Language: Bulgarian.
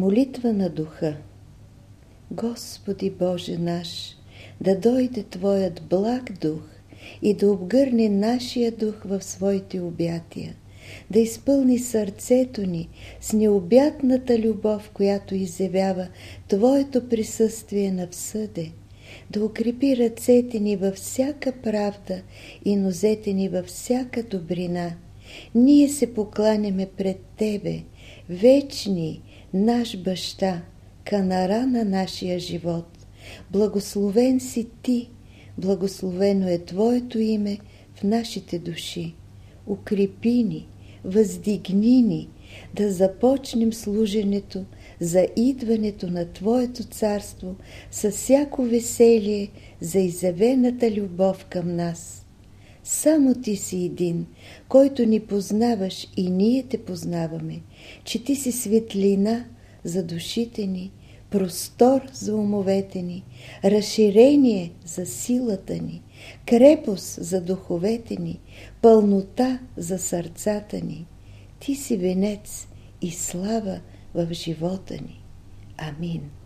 Молитва на духа Господи Боже наш, да дойде Твоят благ дух и да обгърне нашия дух в своите обятия, да изпълни сърцето ни с необятната любов, която изявява Твоето присъствие на всъде, да укрепи ръцете ни във всяка правда и нозете ни във всяка добрина. Ние се покланяме пред Тебе, вечни, наш баща, канара на нашия живот. Благословен си Ти, благословено е Твоето име в нашите души. Укрепи ни, въздигни ни, да започнем служенето за идването на Твоето царство с всяко веселие за изявената любов към нас. Само Ти си един, който ни познаваш и ние Те познаваме, че Ти си светлина за душите ни, простор за умовете ни, разширение за силата ни, крепост за духовете ни, пълнота за сърцата ни. Ти си венец и слава в живота ни. Амин.